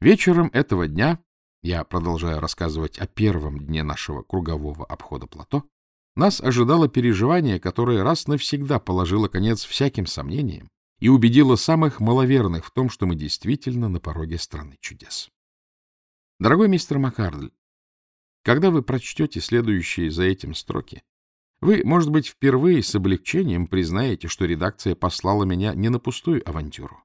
Вечером этого дня, я продолжаю рассказывать о первом дне нашего кругового обхода плато, нас ожидало переживание, которое раз навсегда положило конец всяким сомнениям и убедило самых маловерных в том, что мы действительно на пороге страны чудес. Дорогой мистер Маккардль, когда вы прочтете следующие за этим строки, вы, может быть, впервые с облегчением признаете, что редакция послала меня не на пустую авантюру,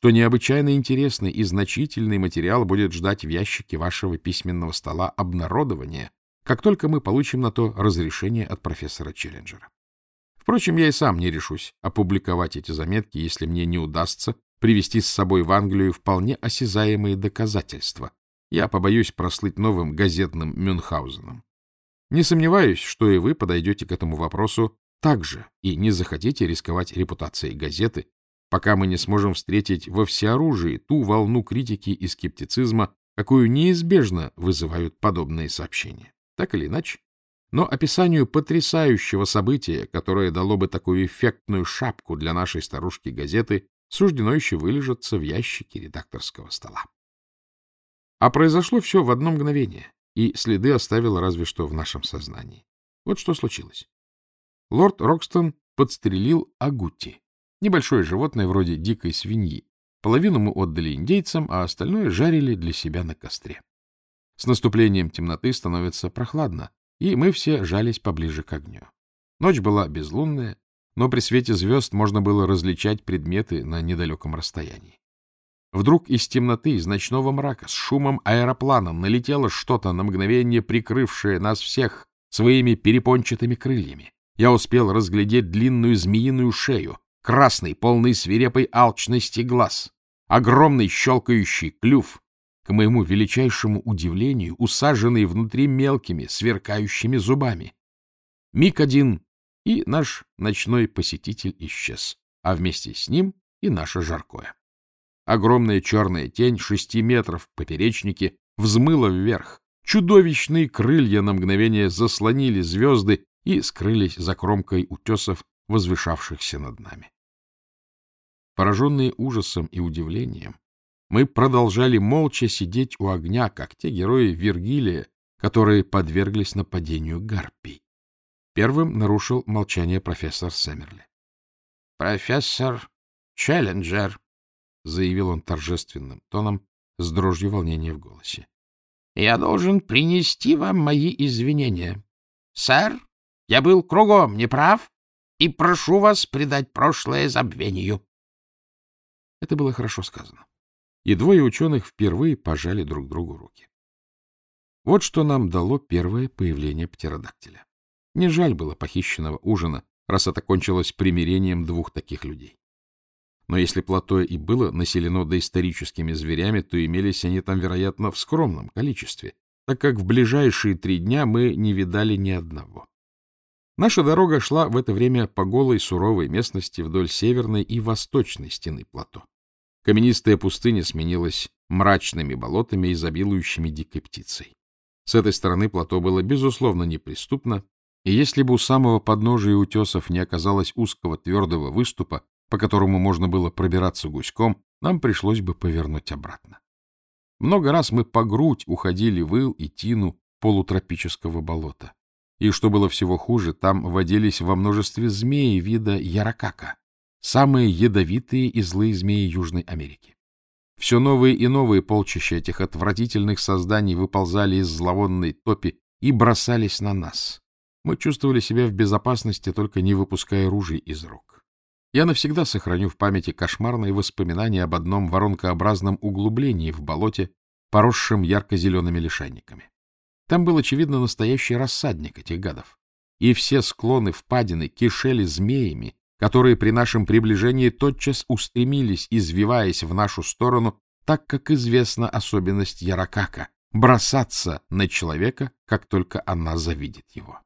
что необычайно интересный и значительный материал будет ждать в ящике вашего письменного стола обнародования, как только мы получим на то разрешение от профессора Челленджера. Впрочем, я и сам не решусь опубликовать эти заметки, если мне не удастся привести с собой в Англию вполне осязаемые доказательства. Я побоюсь прослыть новым газетным Мюнхгаузеном. Не сомневаюсь, что и вы подойдете к этому вопросу так же и не захотите рисковать репутацией газеты, пока мы не сможем встретить во всеоружии ту волну критики и скептицизма, какую неизбежно вызывают подобные сообщения. Так или иначе, но описанию потрясающего события, которое дало бы такую эффектную шапку для нашей старушки газеты, суждено еще вылежаться в ящике редакторского стола. А произошло все в одно мгновение и следы оставила разве что в нашем сознании. Вот что случилось. Лорд Рокстон подстрелил агути, небольшое животное вроде дикой свиньи. Половину мы отдали индейцам, а остальное жарили для себя на костре. С наступлением темноты становится прохладно, и мы все жались поближе к огню. Ночь была безлунная, но при свете звезд можно было различать предметы на недалеком расстоянии. Вдруг из темноты, из ночного мрака, с шумом аэроплана налетело что-то на мгновение, прикрывшее нас всех своими перепончатыми крыльями. Я успел разглядеть длинную змеиную шею, красный, полный свирепой алчности глаз, огромный щелкающий клюв, к моему величайшему удивлению, усаженный внутри мелкими, сверкающими зубами. Миг один, и наш ночной посетитель исчез, а вместе с ним и наше жаркое. Огромная черная тень шести метров в поперечнике взмыла вверх. Чудовищные крылья на мгновение заслонили звезды и скрылись за кромкой утесов, возвышавшихся над нами. Пораженные ужасом и удивлением, мы продолжали молча сидеть у огня, как те герои Вергилия, которые подверглись нападению гарпий. Первым нарушил молчание профессор Сэмерли. — Профессор Челленджер, — заявил он торжественным тоном с дрожью волнения в голосе. — Я должен принести вам мои извинения. Сэр, я был кругом неправ и прошу вас предать прошлое забвению. Это было хорошо сказано. И двое ученых впервые пожали друг другу руки. Вот что нам дало первое появление птеродактиля. Не жаль было похищенного ужина, раз это кончилось примирением двух таких людей. Но если плато и было населено доисторическими зверями, то имелись они там, вероятно, в скромном количестве, так как в ближайшие три дня мы не видали ни одного. Наша дорога шла в это время по голой суровой местности вдоль северной и восточной стены плато. Каменистая пустыня сменилась мрачными болотами, изобилующими дикой птицей. С этой стороны плато было, безусловно, неприступно, и если бы у самого подножия утесов не оказалось узкого твердого выступа, по которому можно было пробираться гуськом, нам пришлось бы повернуть обратно. Много раз мы по грудь уходили в ил и тину полутропического болота. И, что было всего хуже, там водились во множестве змеи вида яракака, самые ядовитые и злые змеи Южной Америки. Все новые и новые полчища этих отвратительных созданий выползали из зловонной топи и бросались на нас. Мы чувствовали себя в безопасности, только не выпуская ружей из рук. Я навсегда сохраню в памяти кошмарные воспоминания об одном воронкообразном углублении в болоте, поросшем ярко-зелеными лишайниками. Там был, очевидно, настоящий рассадник этих гадов. И все склоны впадины кишели змеями, которые при нашем приближении тотчас устремились, извиваясь в нашу сторону, так как известна особенность Яракака — бросаться на человека, как только она завидит его.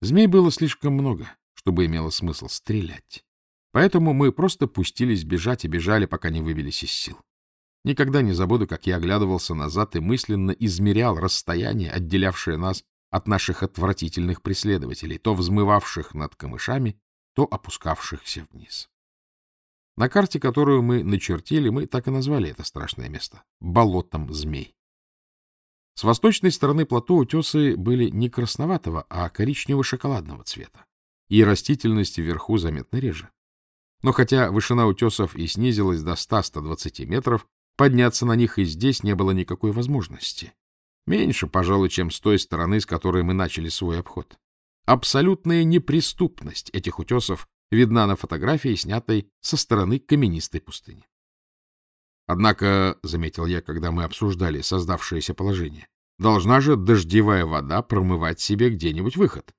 Змей было слишком много, чтобы имело смысл стрелять. Поэтому мы просто пустились бежать и бежали, пока не выбились из сил. Никогда не забуду, как я оглядывался назад и мысленно измерял расстояние, отделявшее нас от наших отвратительных преследователей, то взмывавших над камышами, то опускавшихся вниз. На карте, которую мы начертили, мы так и назвали это страшное место — болотом змей. С восточной стороны плато утесы были не красноватого, а коричнево-шоколадного цвета, и растительность вверху заметно реже. Но хотя вышина утесов и снизилась до 100-120 метров, подняться на них и здесь не было никакой возможности. Меньше, пожалуй, чем с той стороны, с которой мы начали свой обход. Абсолютная неприступность этих утесов видна на фотографии, снятой со стороны каменистой пустыни. Однако, — заметил я, когда мы обсуждали создавшееся положение, — должна же дождевая вода промывать себе где-нибудь выход.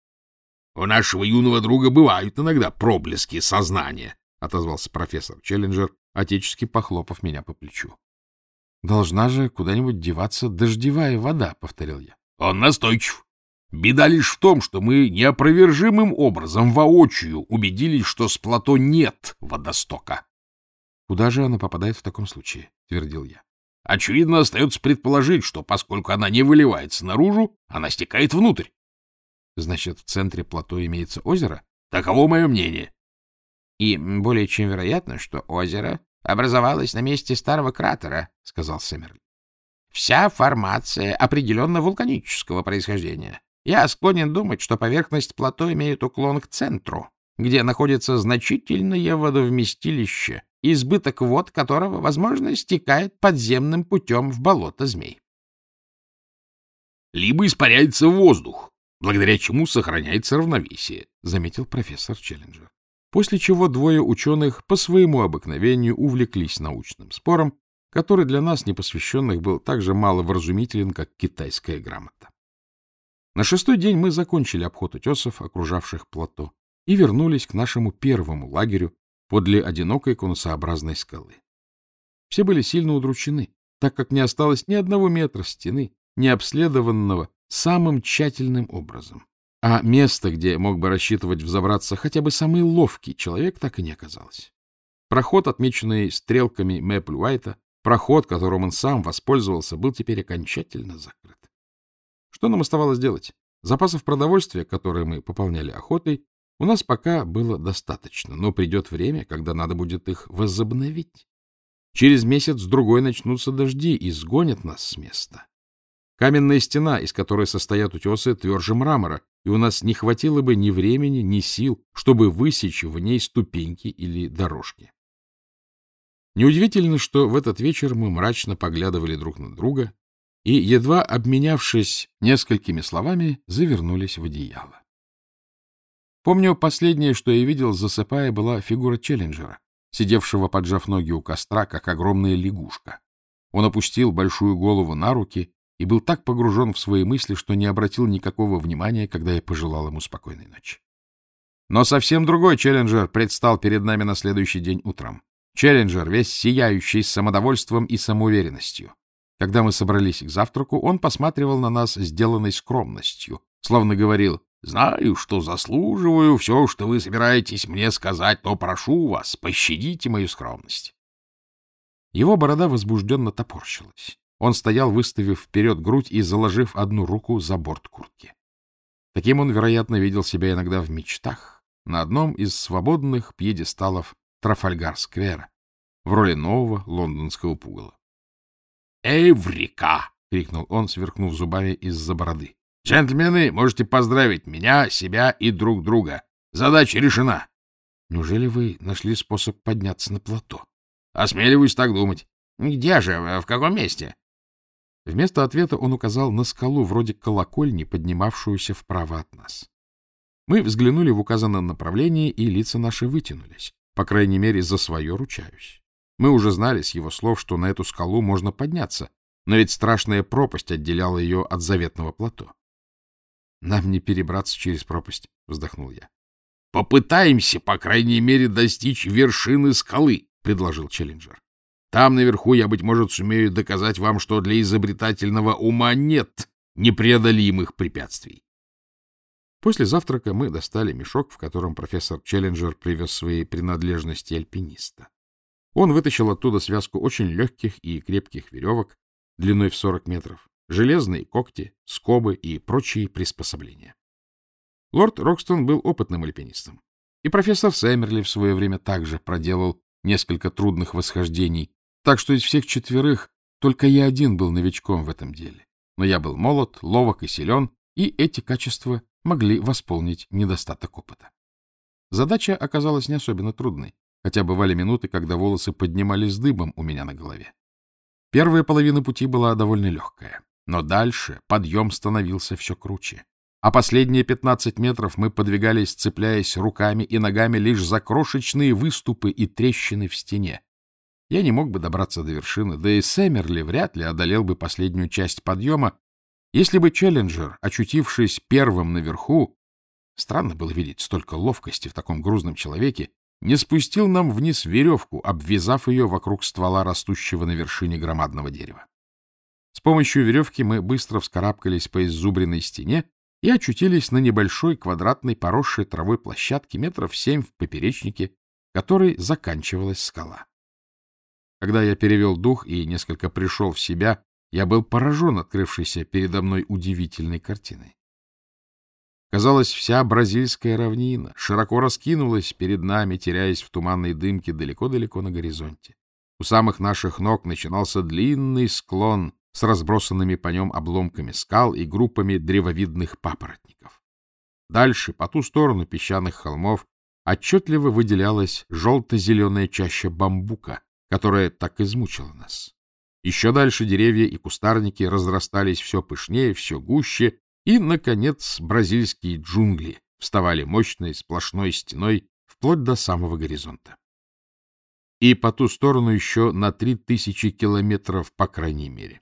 — У нашего юного друга бывают иногда проблески сознания, — отозвался профессор Челленджер, отечески похлопав меня по плечу. — Должна же куда-нибудь деваться дождевая вода, — повторил я. — Он настойчив. Беда лишь в том, что мы неопровержимым образом воочию убедились, что с плато нет водостока. — Куда же она попадает в таком случае? — твердил я. — Очевидно, остается предположить, что поскольку она не выливается наружу, она стекает внутрь. — Значит, в центре плато имеется озеро? — Таково мое мнение. — И более чем вероятно, что озеро образовалось на месте старого кратера, — сказал Сэмерли. — Вся формация определенно вулканического происхождения. Я склонен думать, что поверхность плато имеет уклон к центру, где находится значительное водовместилище, избыток вод которого, возможно, стекает подземным путем в болото змей. Либо испаряется воздух, благодаря чему сохраняется равновесие, — заметил профессор Челленджер. После чего двое ученых по своему обыкновению увлеклись научным спором, который для нас, непосвященных, был так же маловразумителен, как китайская грамота. На шестой день мы закончили обход утесов, окружавших плато, и вернулись к нашему первому лагерю подле одинокой конусообразной скалы. Все были сильно удручены, так как не осталось ни одного метра стены, не обследованного самым тщательным образом. А место, где мог бы рассчитывать взобраться хотя бы самый ловкий человек, так и не оказалось. Проход, отмеченный стрелками Мэпл Уайта, проход, которым он сам воспользовался, был теперь окончательно закрыт. Что нам оставалось делать? Запасов продовольствия, которые мы пополняли охотой, у нас пока было достаточно, но придет время, когда надо будет их возобновить. Через месяц-другой начнутся дожди и сгонят нас с места. Каменная стена, из которой состоят утесы, тверже мрамора, и у нас не хватило бы ни времени, ни сил, чтобы высечь в ней ступеньки или дорожки. Неудивительно, что в этот вечер мы мрачно поглядывали друг на друга и, едва обменявшись несколькими словами, завернулись в одеяло. Помню, последнее, что я видел, засыпая, была фигура Челленджера, сидевшего, поджав ноги у костра, как огромная лягушка. Он опустил большую голову на руки и был так погружен в свои мысли, что не обратил никакого внимания, когда я пожелал ему спокойной ночи. Но совсем другой Челленджер предстал перед нами на следующий день утром. Челленджер, весь сияющий самодовольством и самоуверенностью. Когда мы собрались к завтраку, он посматривал на нас сделанной скромностью, словно говорил, «Знаю, что заслуживаю все, что вы собираетесь мне сказать, но прошу вас, пощадите мою скромность». Его борода возбужденно топорщилась. Он стоял, выставив вперед грудь и заложив одну руку за борт куртки. Таким он, вероятно, видел себя иногда в мечтах на одном из свободных пьедесталов Трафальгар-сквера в роли нового лондонского пугала. «Эврика!» — крикнул он, сверкнув зубами из-за бороды. «Джентльмены, можете поздравить меня, себя и друг друга. Задача решена». «Неужели вы нашли способ подняться на плато?» «Осмеливаюсь так думать». «Где же? В каком месте?» Вместо ответа он указал на скалу вроде колокольни, поднимавшуюся вправо от нас. Мы взглянули в указанном направлении, и лица наши вытянулись. По крайней мере, за свое ручаюсь. Мы уже знали с его слов, что на эту скалу можно подняться, но ведь страшная пропасть отделяла ее от заветного плато. — Нам не перебраться через пропасть, — вздохнул я. — Попытаемся, по крайней мере, достичь вершины скалы, — предложил Челленджер. — Там наверху я, быть может, сумею доказать вам, что для изобретательного ума нет непреодолимых препятствий. После завтрака мы достали мешок, в котором профессор Челленджер привез свои принадлежности альпиниста. Он вытащил оттуда связку очень легких и крепких веревок длиной в 40 метров, железные когти, скобы и прочие приспособления. Лорд Рокстон был опытным альпинистом. И профессор Сэмерли в свое время также проделал несколько трудных восхождений, так что из всех четверых только я один был новичком в этом деле. Но я был молод, ловок и силен, и эти качества могли восполнить недостаток опыта. Задача оказалась не особенно трудной, хотя бывали минуты, когда волосы поднимались дыбом у меня на голове. Первая половина пути была довольно легкая, но дальше подъем становился все круче. А последние 15 метров мы подвигались, цепляясь руками и ногами лишь за крошечные выступы и трещины в стене. Я не мог бы добраться до вершины, да и Сэмерли вряд ли одолел бы последнюю часть подъема, если бы Челленджер, очутившись первым наверху, странно было видеть столько ловкости в таком грузном человеке, не спустил нам вниз веревку, обвязав ее вокруг ствола растущего на вершине громадного дерева. С помощью веревки мы быстро вскарабкались по иззубренной стене и очутились на небольшой квадратной поросшей травой площадке метров семь в поперечнике, которой заканчивалась скала. Когда я перевел дух и несколько пришел в себя, я был поражен открывшейся передо мной удивительной картиной. Казалось, вся бразильская равнина широко раскинулась перед нами, теряясь в туманной дымке далеко-далеко на горизонте. У самых наших ног начинался длинный склон с разбросанными по нем обломками скал и группами древовидных папоротников. Дальше, по ту сторону песчаных холмов, отчетливо выделялась желто-зеленая чаща бамбука, которая так измучила нас. Еще дальше деревья и кустарники разрастались все пышнее, все гуще, и, наконец, бразильские джунгли вставали мощной сплошной стеной вплоть до самого горизонта. И по ту сторону еще на три тысячи километров, по крайней мере.